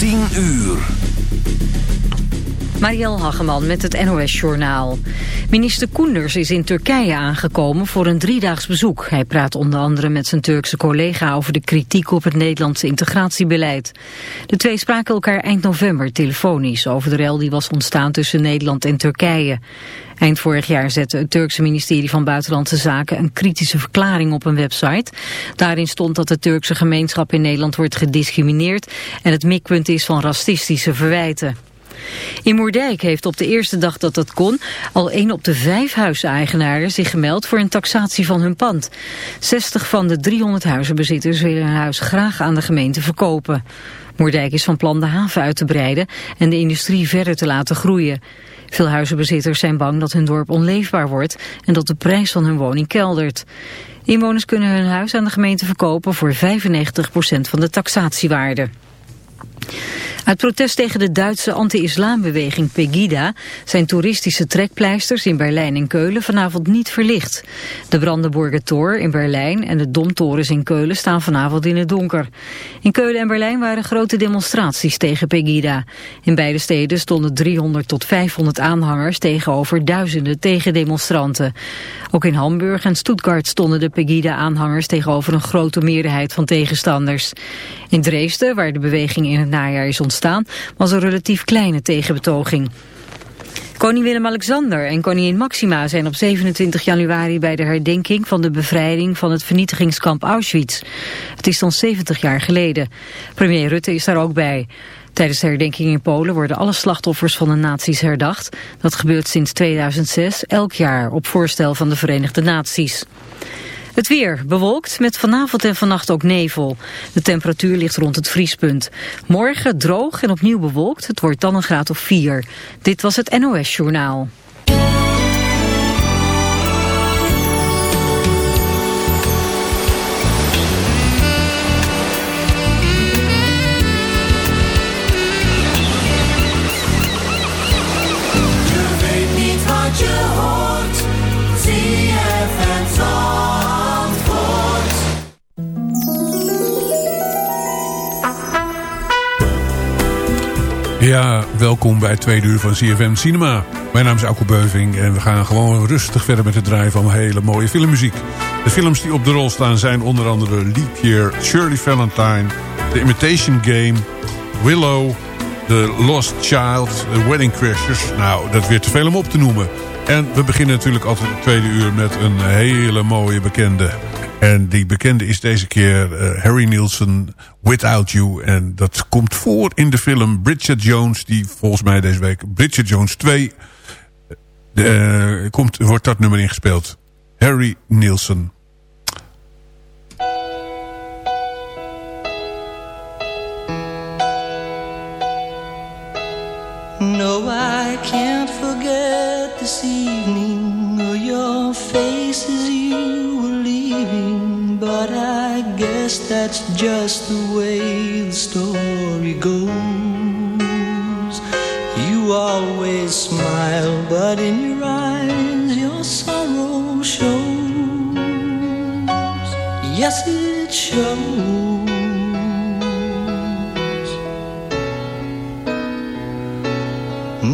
10 uur. Marielle Hageman met het NOS-journaal. Minister Koenders is in Turkije aangekomen voor een driedaags bezoek. Hij praat onder andere met zijn Turkse collega over de kritiek op het Nederlandse integratiebeleid. De twee spraken elkaar eind november telefonisch over de rel die was ontstaan tussen Nederland en Turkije. Eind vorig jaar zette het Turkse ministerie van Buitenlandse Zaken een kritische verklaring op een website. Daarin stond dat de Turkse gemeenschap in Nederland wordt gediscrimineerd en het mikpunt is van racistische verwijten. In Moerdijk heeft op de eerste dag dat dat kon al één op de vijf huiseigenaren zich gemeld voor een taxatie van hun pand. 60 van de 300 huizenbezitters willen hun huis graag aan de gemeente verkopen. Moerdijk is van plan de haven uit te breiden en de industrie verder te laten groeien. Veel huizenbezitters zijn bang dat hun dorp onleefbaar wordt en dat de prijs van hun woning keldert. Inwoners kunnen hun huis aan de gemeente verkopen voor 95% van de taxatiewaarde. Uit protest tegen de Duitse anti-islambeweging Pegida zijn toeristische trekpleisters in Berlijn en Keulen vanavond niet verlicht. De Brandenburger Tor in Berlijn en de Domtorens in Keulen staan vanavond in het donker. In Keulen en Berlijn waren grote demonstraties tegen Pegida. In beide steden stonden 300 tot 500 aanhangers tegenover duizenden tegendemonstranten. Ook in Hamburg en Stuttgart stonden de Pegida-aanhangers tegenover een grote meerderheid van tegenstanders. In Dresden, waar de beweging in het najaar is ontstaan, was een relatief kleine tegenbetoging. Koning Willem-Alexander en koningin Maxima zijn op 27 januari bij de herdenking van de bevrijding van het vernietigingskamp Auschwitz. Het is dan 70 jaar geleden. Premier Rutte is daar ook bij. Tijdens de herdenking in Polen worden alle slachtoffers van de nazi's herdacht. Dat gebeurt sinds 2006 elk jaar op voorstel van de Verenigde Naties. Het weer bewolkt met vanavond en vannacht ook nevel. De temperatuur ligt rond het vriespunt. Morgen droog en opnieuw bewolkt. Het wordt dan een graad of 4. Dit was het NOS Journaal. Ja, welkom bij het tweede uur van CFM Cinema. Mijn naam is Alko Beuving en we gaan gewoon rustig verder met het draaien van hele mooie filmmuziek. De films die op de rol staan zijn onder andere Leap Year, Shirley Valentine, The Imitation Game, Willow, The Lost Child, The Wedding Crashers. Nou, dat weer te veel om op te noemen. En we beginnen natuurlijk altijd het tweede uur met een hele mooie bekende. En die bekende is deze keer uh, Harry Nielsen, Without You. En dat komt voor in de film Bridget Jones, die volgens mij deze week Bridget Jones 2... Uh, komt, wordt dat nummer ingespeeld. Harry Nielsen. No, I can't forget this evening your face as you. But I guess that's just the way the story goes. You always smile, but in your eyes your sorrow shows. Yes, it shows.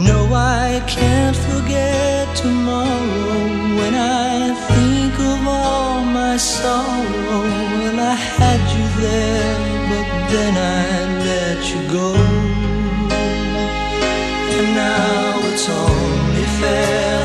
No, I can't forget tomorrow when I my sorrow. Well, I had you there, but then I let you go. And now it's only fair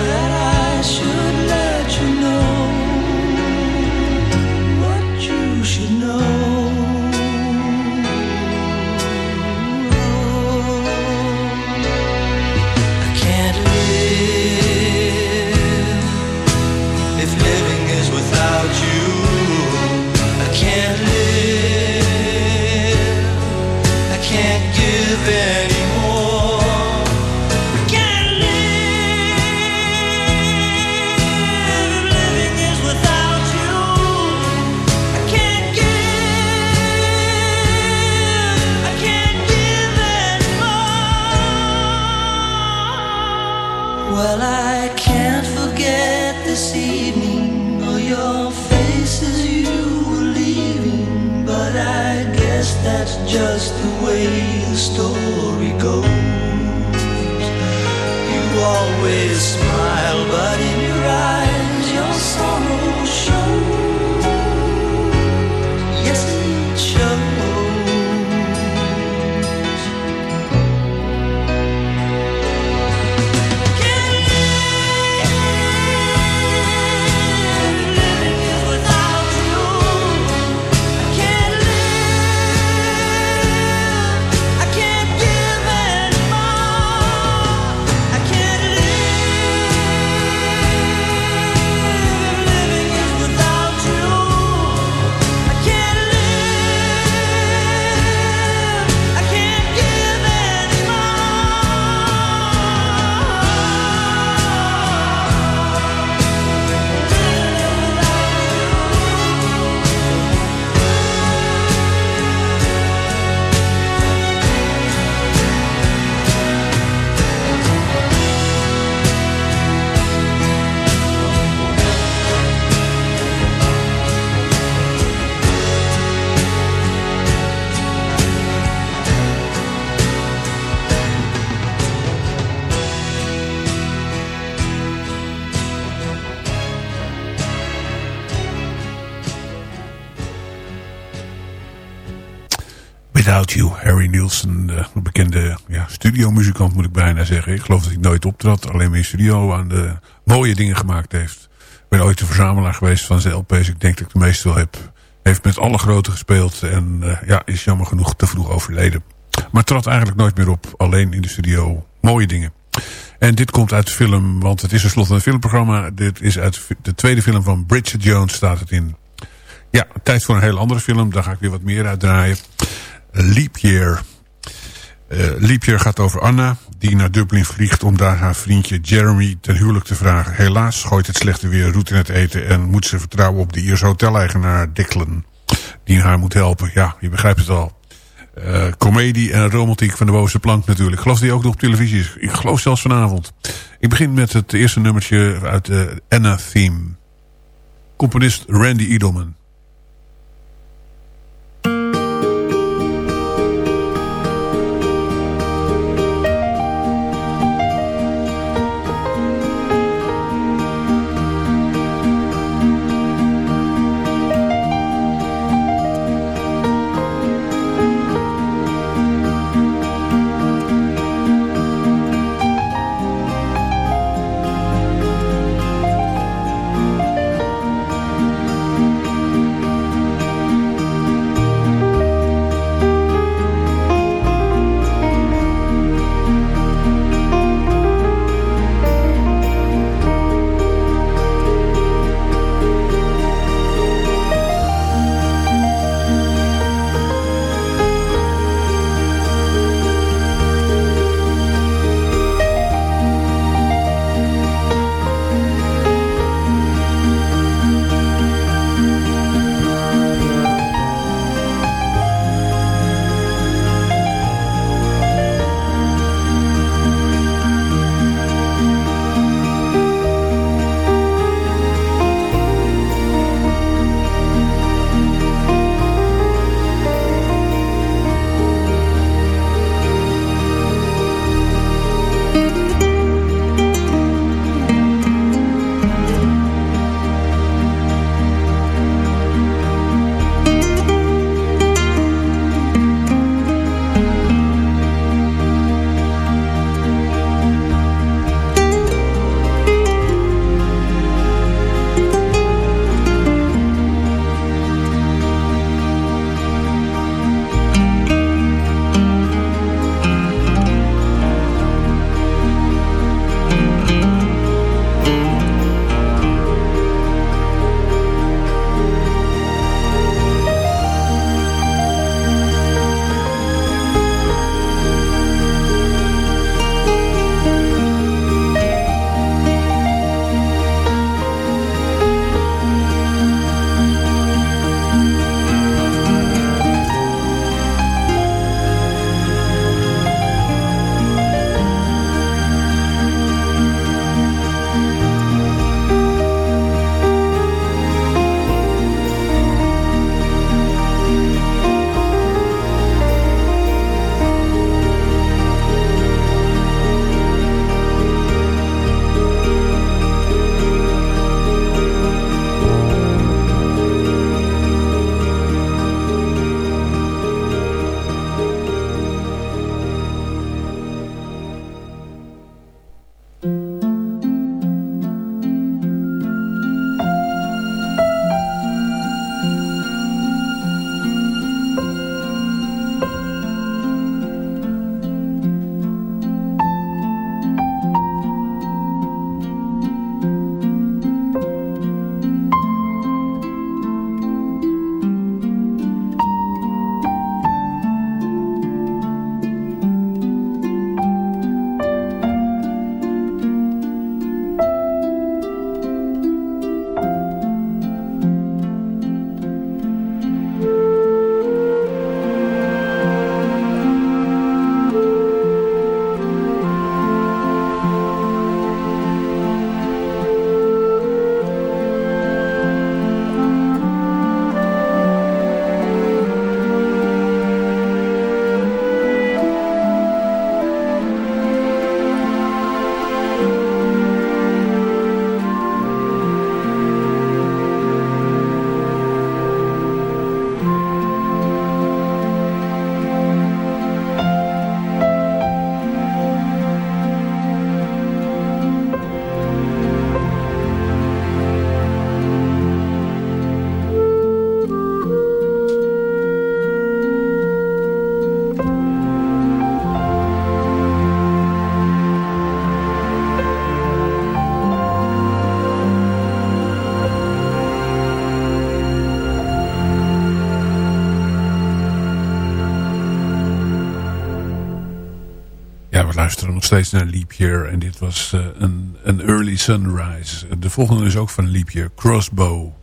Nielsen, de bekende ja, studiomuzikant moet ik bijna zeggen. Ik geloof dat hij nooit optrad, alleen maar in studio aan de mooie dingen gemaakt heeft. Ik ben ooit de verzamelaar geweest van zijn LP's. Ik denk dat ik de meeste wel heb. Heeft met alle grote gespeeld en eh, ja, is jammer genoeg te vroeg overleden. Maar trad eigenlijk nooit meer op, alleen in de studio. Mooie dingen. En dit komt uit de film, want het is tenslotte een filmprogramma. Dit is uit de tweede film van Bridget Jones staat het in. Ja, tijd voor een heel andere film. Daar ga ik weer wat meer uitdraaien. Leap Year. Leap Year gaat over Anna, die naar Dublin vliegt om daar haar vriendje Jeremy ten huwelijk te vragen. Helaas gooit het slechte weer roet in het eten en moet ze vertrouwen op de Ierse hoteleigenaar Declan. Die haar moet helpen. Ja, je begrijpt het al. Eh comedie en romantiek van de bovenste plank natuurlijk. Ik geloof die ook nog op televisie is. Ik geloof zelfs vanavond. Ik begin met het eerste nummertje uit de Anna Theme. Componist Randy Edelman. We luisteren nog steeds naar Leap. En dit was uh, een, een Early Sunrise. De volgende is ook van Leap. Crossbow.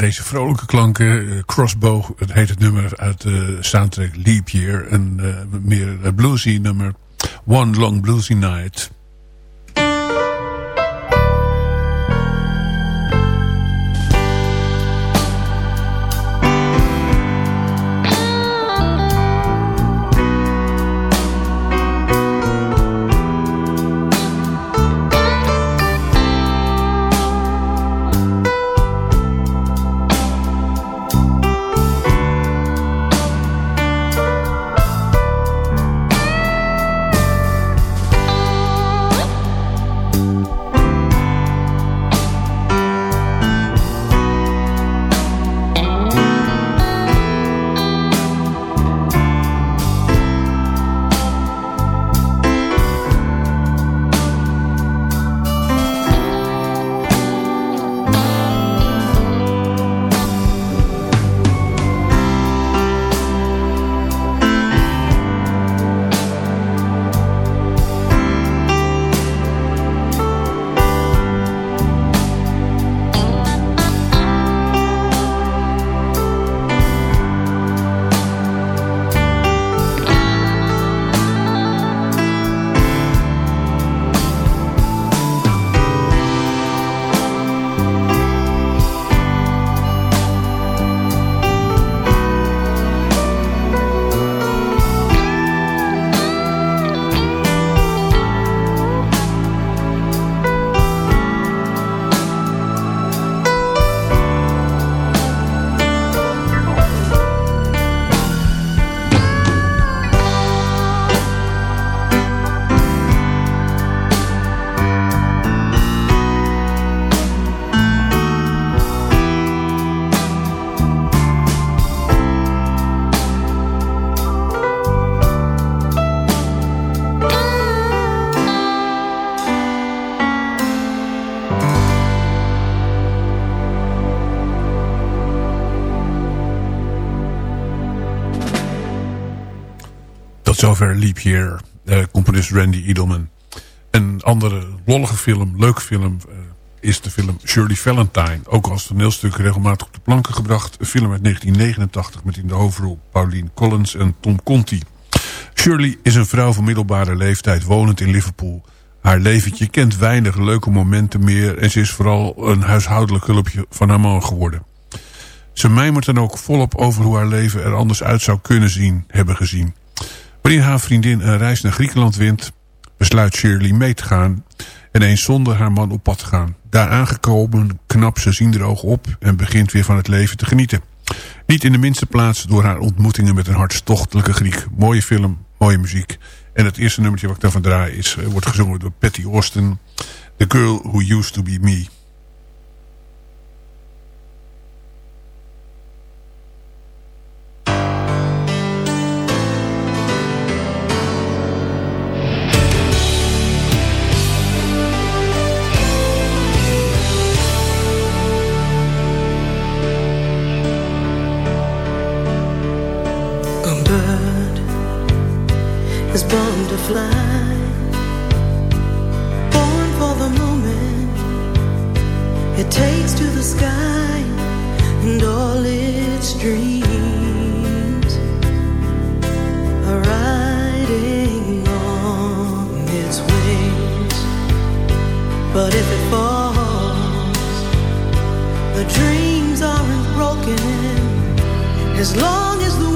Deze vrolijke klanken. Uh, Crossbow, het heet het nummer uit de soundtrack Leap Year. Een uh, meer bluesy nummer. One Long Bluesy Night. Zover Leap Year. Uh, componist Randy Edelman. Een andere lollige film, leuke film, uh, is de film Shirley Valentine. Ook als toneelstuk regelmatig op de planken gebracht. Een film uit 1989 met in de hoofdrol Pauline Collins en Tom Conti. Shirley is een vrouw van middelbare leeftijd wonend in Liverpool. Haar leventje kent weinig leuke momenten meer... en ze is vooral een huishoudelijk hulpje van haar man geworden. Ze mijmert dan ook volop over hoe haar leven er anders uit zou kunnen zien, hebben gezien. Wanneer haar vriendin een reis naar Griekenland wint... besluit Shirley mee te gaan en eens zonder haar man op pad te gaan. Daar aangekomen knapt ze zien er ogen op en begint weer van het leven te genieten. Niet in de minste plaats door haar ontmoetingen met een hartstochtelijke Griek. Mooie film, mooie muziek. En het eerste nummertje wat ik daarvan draai is, eh, wordt gezongen door Patty Austin. The Girl Who Used To Be Me. fly. Born for the moment, it takes to the sky and all its dreams are riding on its wings. But if it falls, the dreams aren't broken as long as the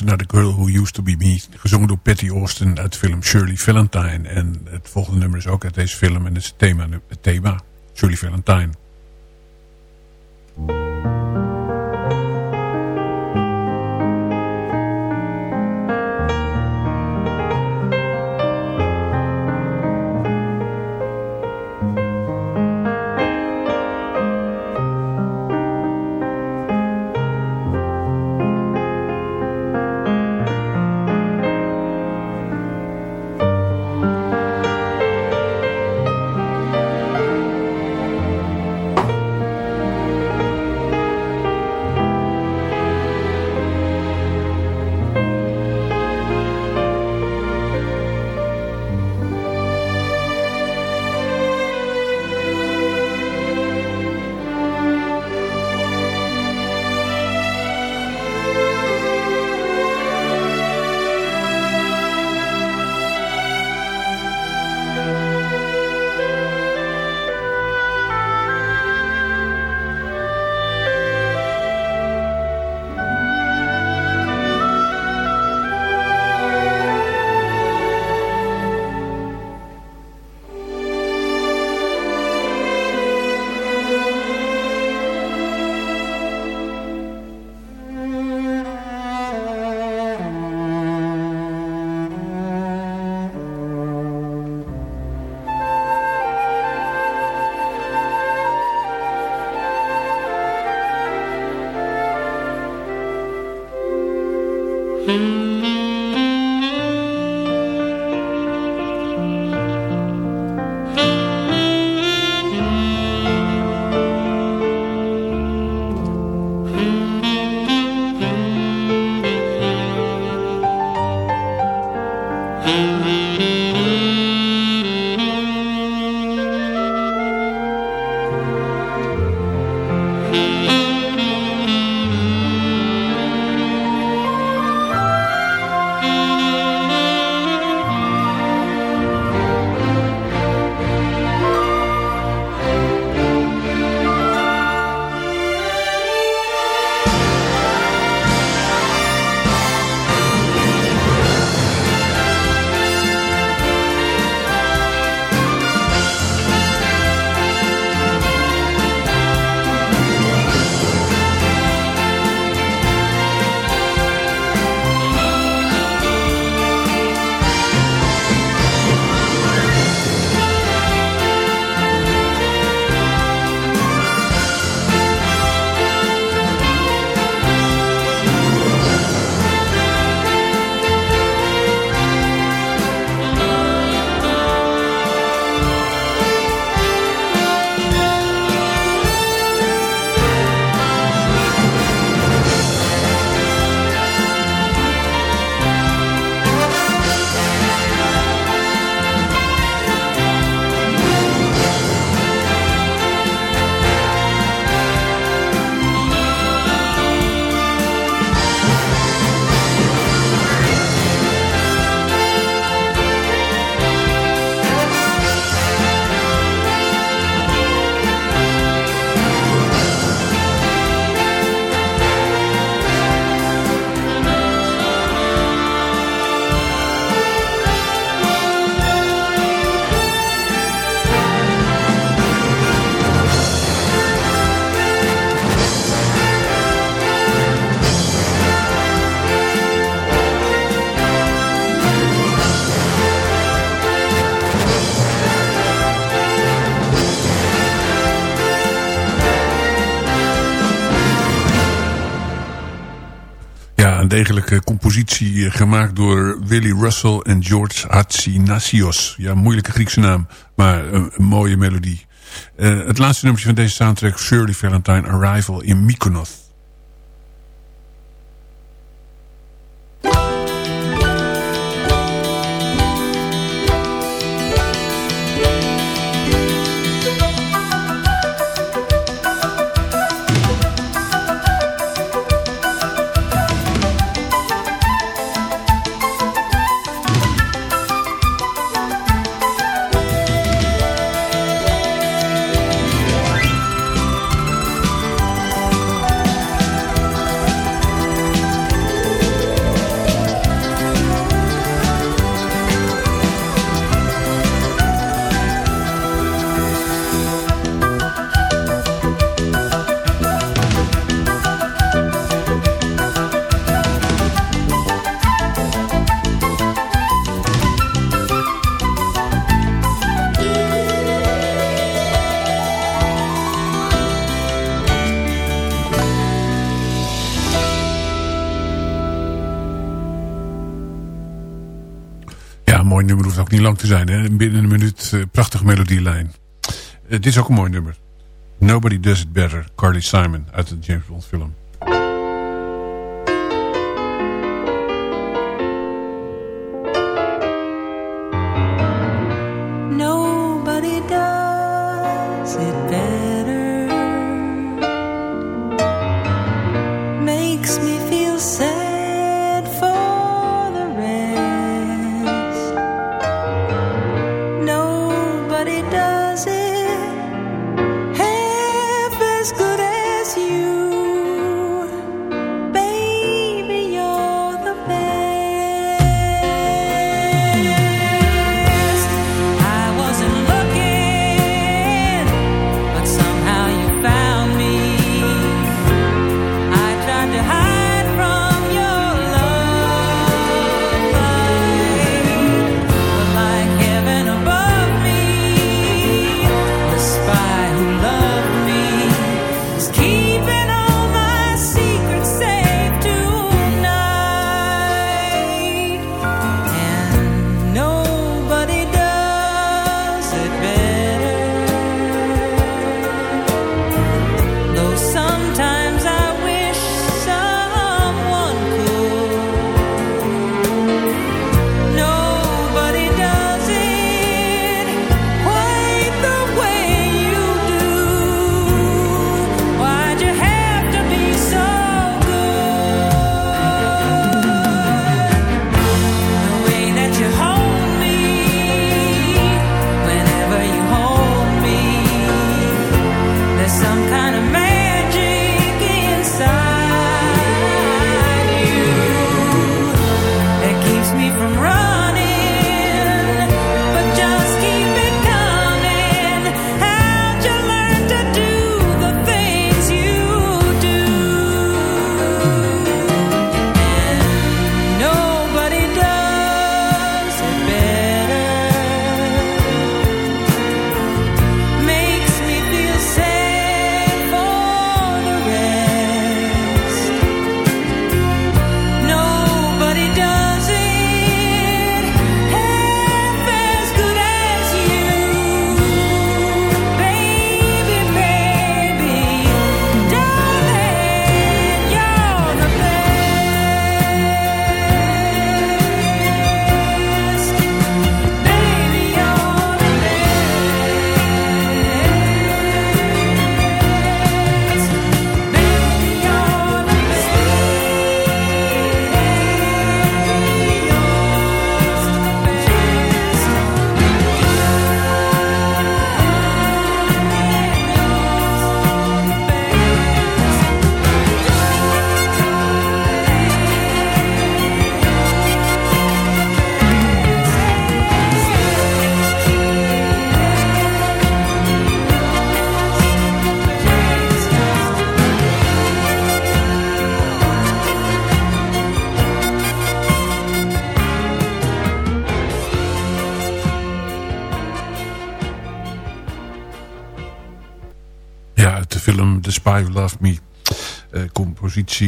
naar The Girl Who Used To Be Me. Gezongen door Patty Austin uit film Shirley Valentine. En het volgende nummer is ook uit deze film. En is thema, het thema Shirley Valentine. Degelijke compositie eh, gemaakt door Willy Russell en George Hatzinasios. Ja, moeilijke Griekse naam, maar een, mooie melodie. Uh, het laatste nummertje van deze soundtrack, Shirley Valentine Arrival in Mykonos. Zijn. Hè? Binnen een minuut, uh, prachtige melodielijn. Uh, dit is ook een mooi nummer. Nobody Does It Better, Carly Simon uit de James Bond film.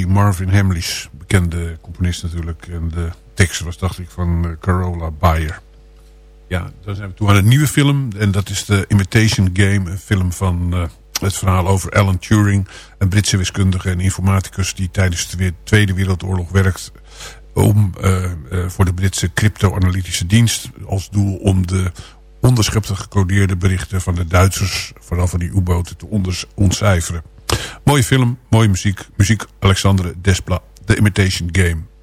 Marvin Hamlisch, bekende componist natuurlijk. En de tekst was, dacht ik, van uh, Carola Bayer. Ja, dan zijn we toe aan een nieuwe film. En dat is de Imitation Game. Een film van uh, het verhaal over Alan Turing. Een Britse wiskundige en informaticus die tijdens de Tweede Wereldoorlog werkt om uh, voor de Britse crypto-analytische dienst als doel om de onderschepte gecodeerde berichten van de Duitsers, vooral van die U-boten, te ontcijferen. Mooie film, mooie muziek. Muziek Alexandre Desplat, The Imitation Game.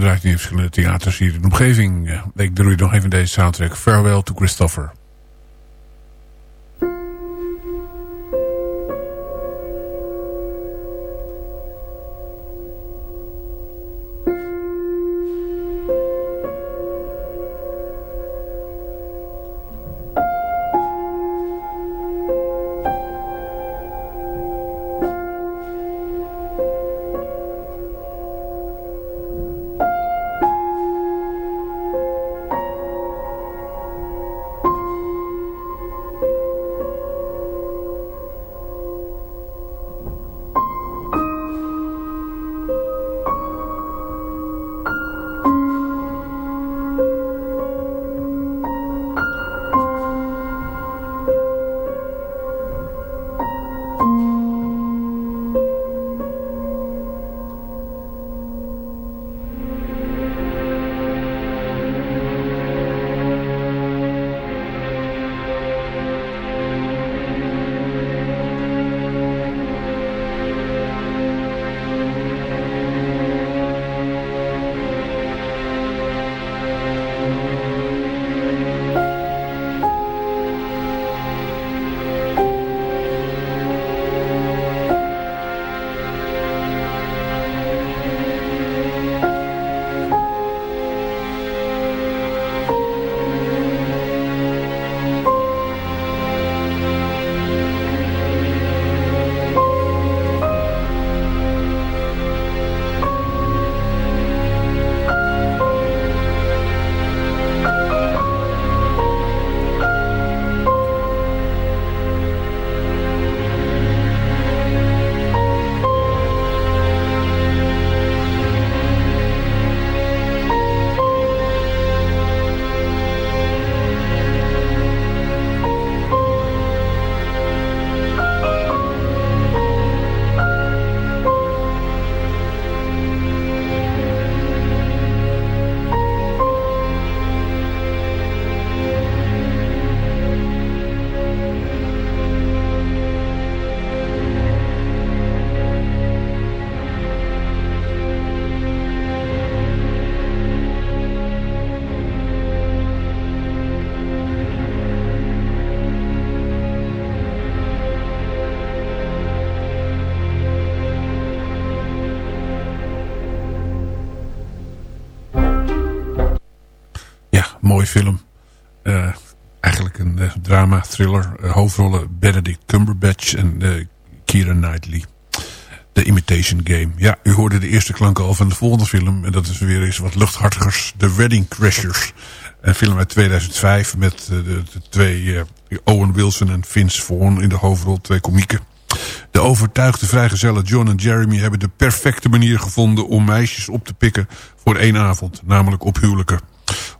Draait nu in verschillende theaters hier in de omgeving. Ik doe nog even deze soundtrack. Farewell to Christopher. Film. Uh, eigenlijk een uh, drama, thriller. Uh, hoofdrollen Benedict Cumberbatch en Keira Knightley. The Imitation Game. Ja, u hoorde de eerste klanken al van de volgende film. En dat is weer eens wat luchthartigers. The Wedding Crashers. Een film uit 2005 met de, de, twee Owen Wilson en Vince Vaughn in de hoofdrol. Twee komieken. De overtuigde vrijgezellen John en Jeremy hebben de perfecte manier gevonden om meisjes op te pikken voor één avond. Namelijk op huwelijken.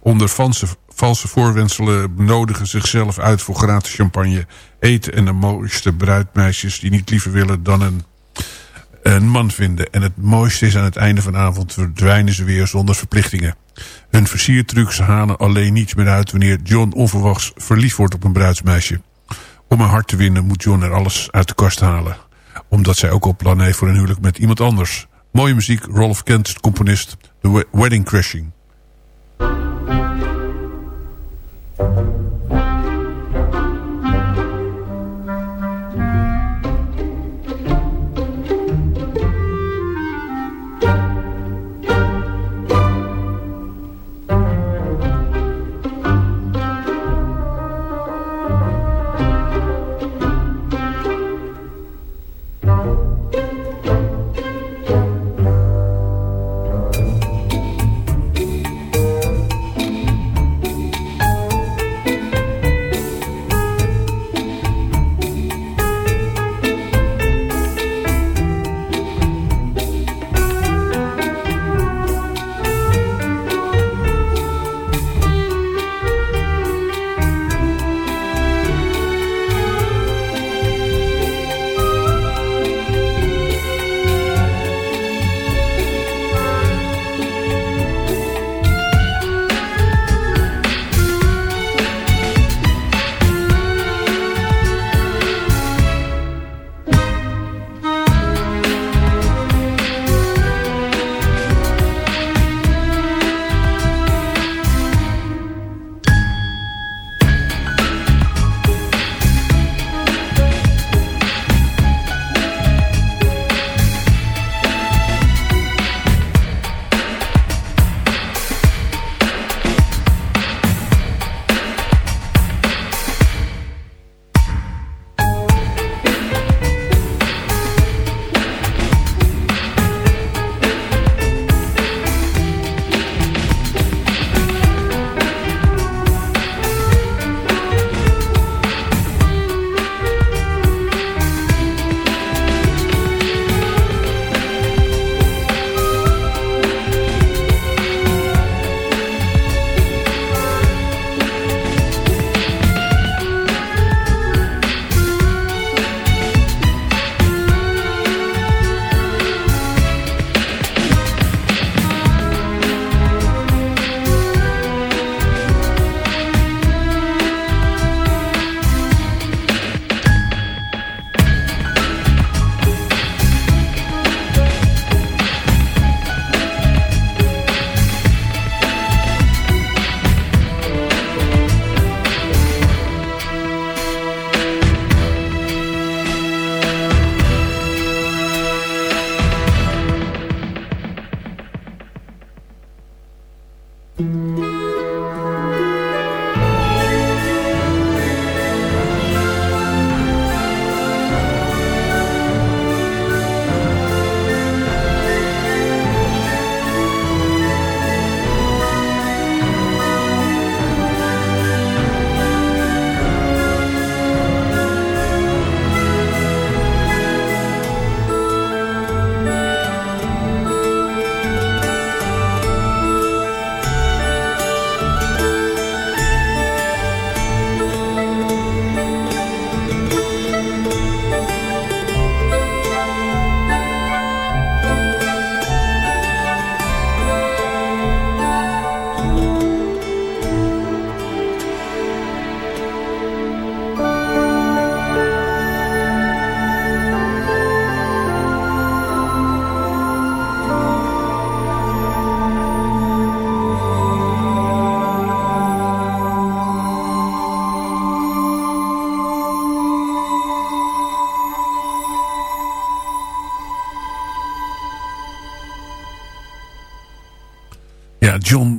Onder valse, valse voorwenselen nodigen zichzelf uit voor gratis champagne, eten en de mooiste bruidmeisjes die niet liever willen dan een, een man vinden. En het mooiste is aan het einde van de avond verdwijnen ze weer zonder verplichtingen. Hun versiertrucs halen alleen niets meer uit wanneer John onverwachts verliefd wordt op een bruidsmeisje. Om haar hart te winnen moet John er alles uit de kast halen. Omdat zij ook op plan heeft voor een huwelijk met iemand anders. Mooie muziek, Rolf Kent, componist, The Wedding Crashing. Ja, John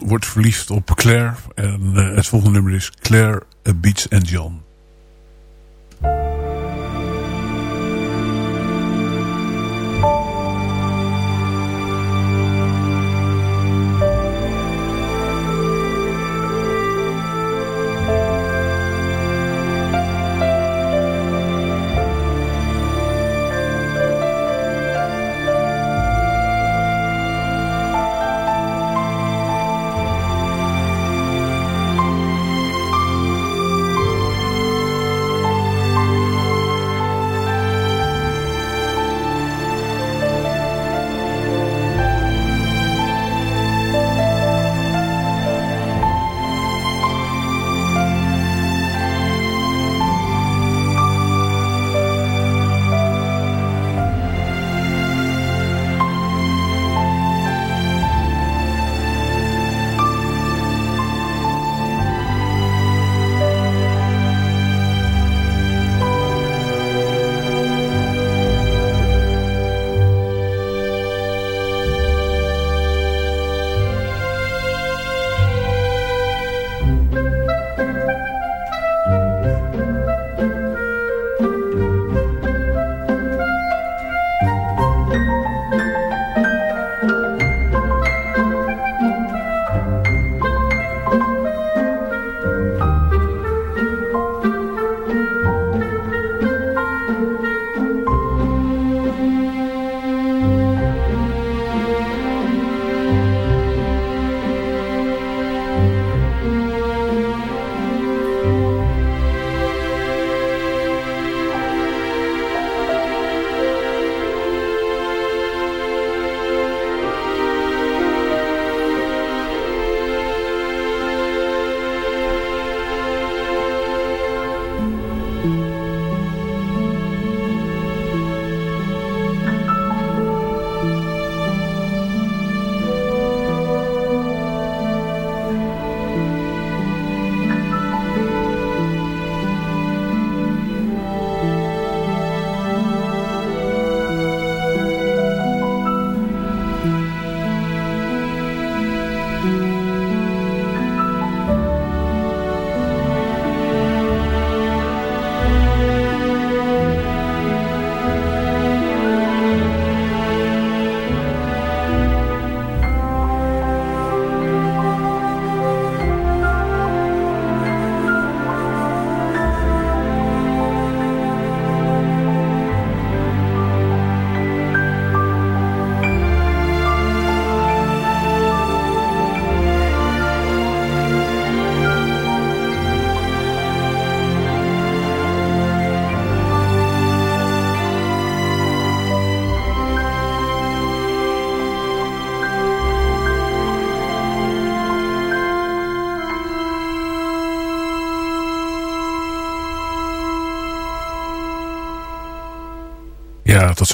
wordt verliefd op Claire. En uh, het volgende nummer is Claire Beats and John.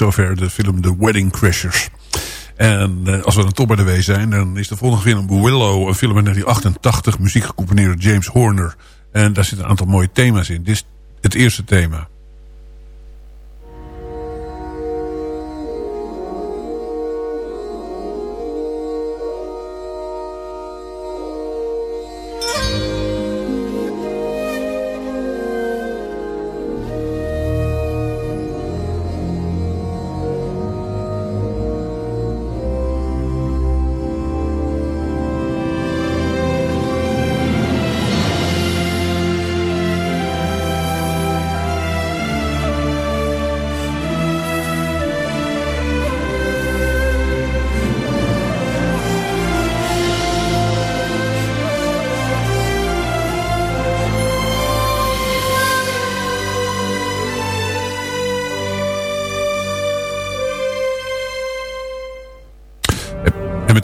Zover de film The Wedding Crashers. En uh, als we dan toch bij de W zijn, dan is de volgende film Willow, een film uit 1988, muziek gecomponeerd door James Horner. En daar zitten een aantal mooie thema's in. Dit is het eerste thema.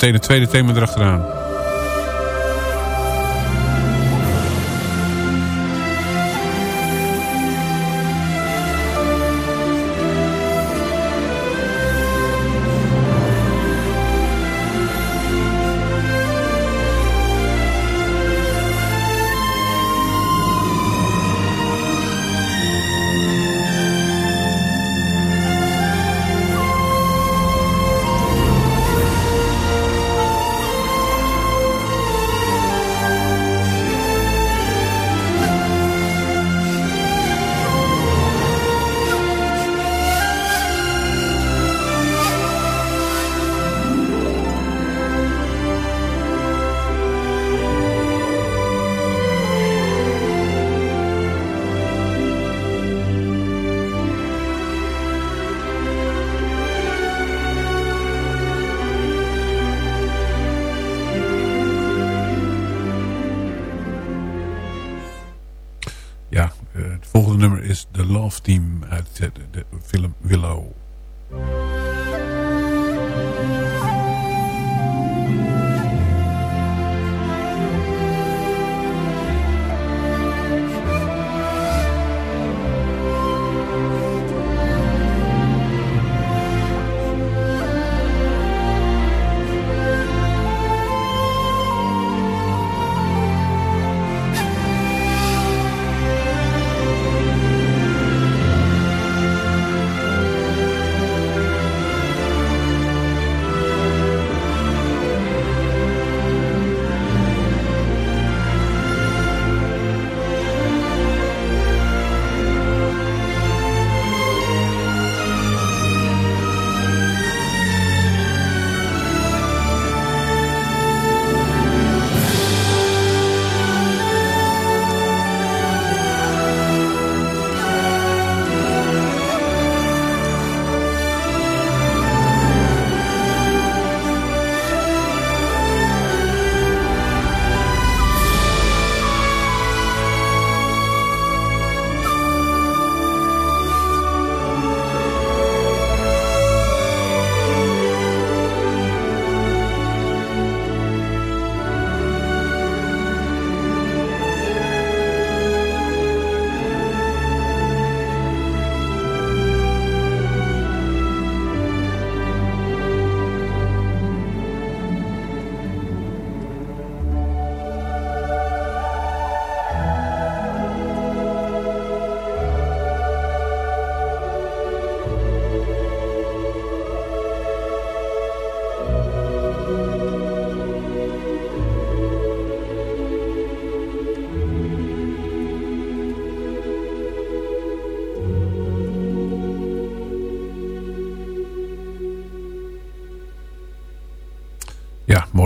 Meteen het tweede thema erachteraan. Team uit de, de film Willow.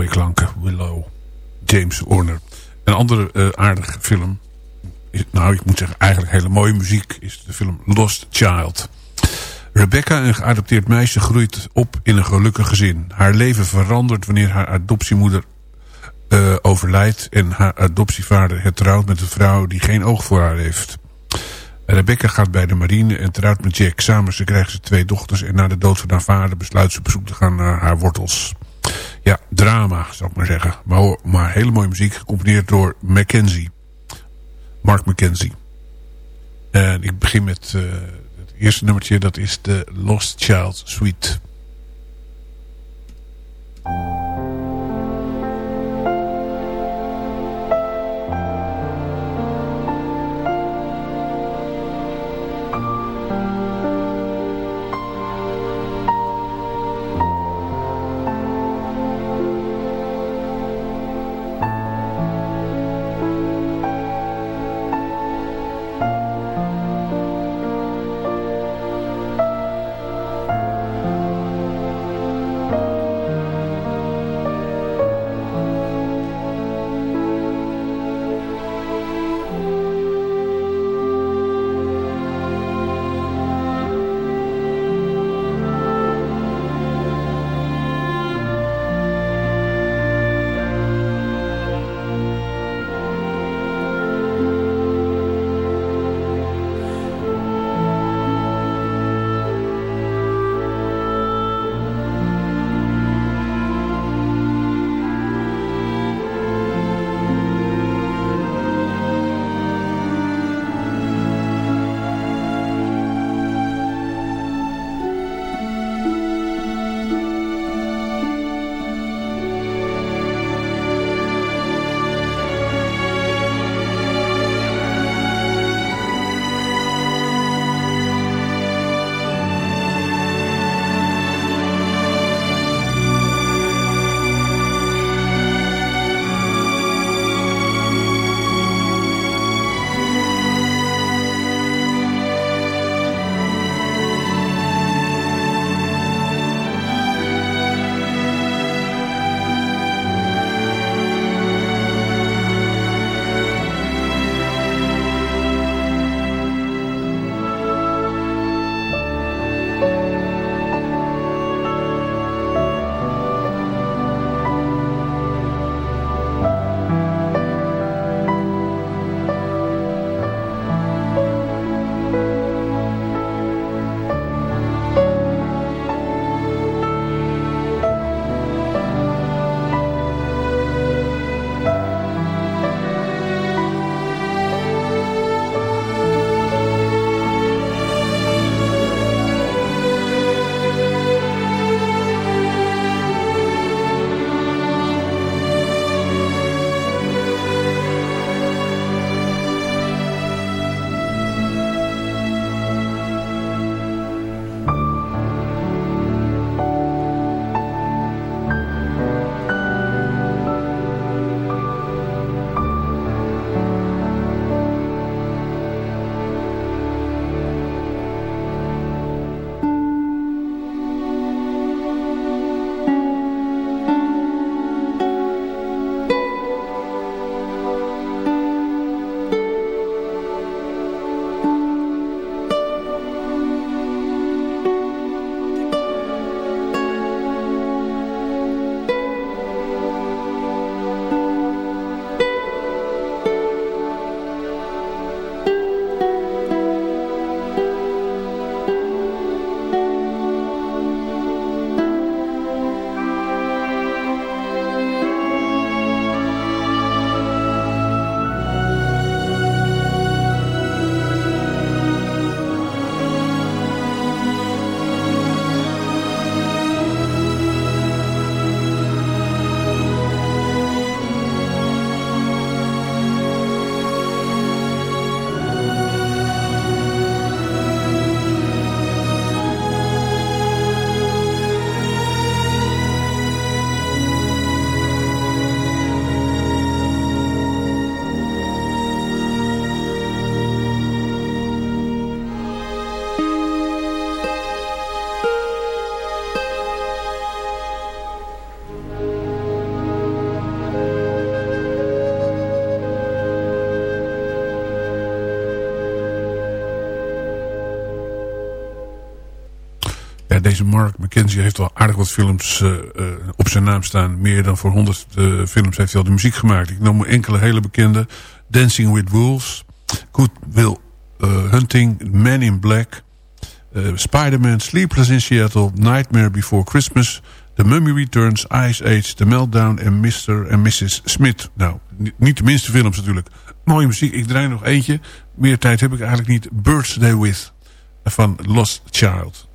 Mooie klanken. Willow. James Horner. Een andere uh, aardige film. Is, nou, ik moet zeggen, eigenlijk hele mooie muziek. Is de film Lost Child. Rebecca, een geadopteerd meisje, groeit op in een gelukkig gezin. Haar leven verandert wanneer haar adoptiemoeder uh, overlijdt... en haar adoptievader hertrouwt met een vrouw die geen oog voor haar heeft. Rebecca gaat bij de marine en trouwt met Jack. Samen ze krijgen ze twee dochters en na de dood van haar vader besluit ze op bezoek te gaan naar haar wortels. Ja, drama zou ik maar zeggen. Maar, maar hele mooie muziek, gecomponeerd door Mackenzie. Mark Mackenzie. En ik begin met uh, het eerste nummertje, dat is de Lost Child Suite. Mark McKenzie heeft al aardig wat films uh, uh, op zijn naam staan. Meer dan voor honderd uh, films heeft hij al de muziek gemaakt. Ik noem enkele hele bekende. Dancing with Wolves. Good Will Hunting. Man in Black. Spider-Man. Sleepless in Seattle. Nightmare Before Christmas. The Mummy Returns. Ice Age. The Meltdown. En Mr. en Mrs. Smith. Nou, niet de minste films natuurlijk. Mooie muziek. Ik draai nog eentje. Meer tijd heb ik eigenlijk niet. Birthday With. Van Lost Child.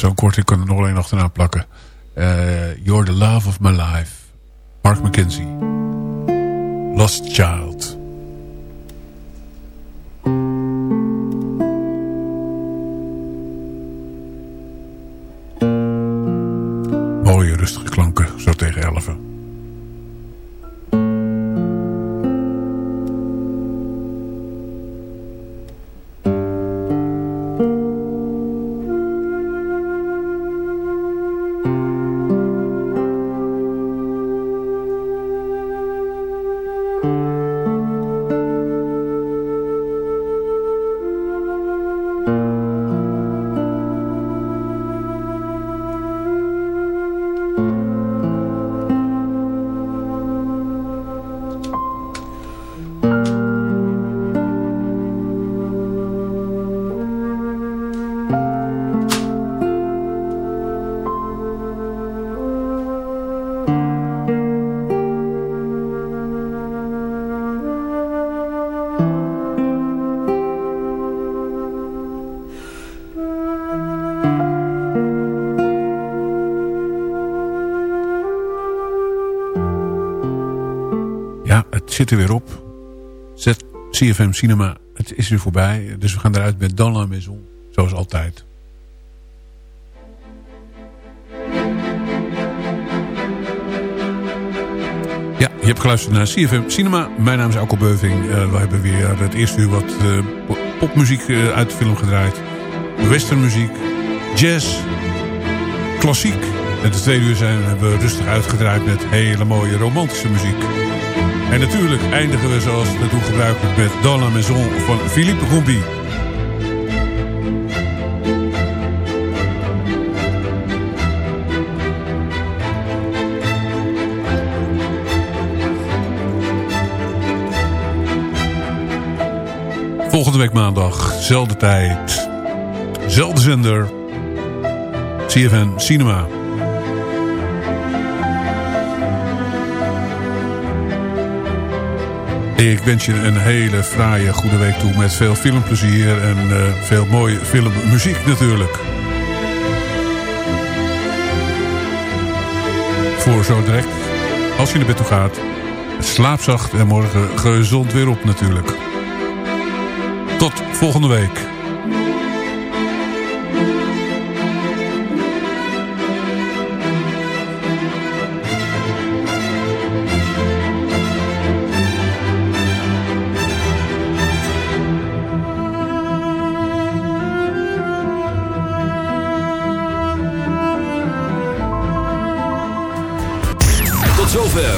Was zo kort, ik kan er nog alleen achterna plakken. Uh, You're the love of my life. Mark McKenzie. Lost Child. CFM Cinema, het is weer voorbij. Dus we gaan eruit met Dan La Maison, zoals altijd. Ja, je hebt geluisterd naar CFM Cinema. Mijn naam is Alko Beuving. Uh, we hebben weer het eerste uur wat uh, popmuziek uh, uit de film gedraaid. Westernmuziek, jazz, klassiek. En de tweede uur zijn, hebben we rustig uitgedraaid met hele mooie romantische muziek. En natuurlijk eindigen we zoals we doen gebruikelijk met Dans la Maison van Philippe Rombi. Volgende week maandag, zelfde tijd, zelfde zender, CFN Cinema. Ik wens je een hele fraaie goede week toe met veel filmplezier en uh, veel mooie filmmuziek natuurlijk. Voor zo direct, als je naar bed toe gaat, slaap zacht en morgen gezond weer op natuurlijk. Tot volgende week.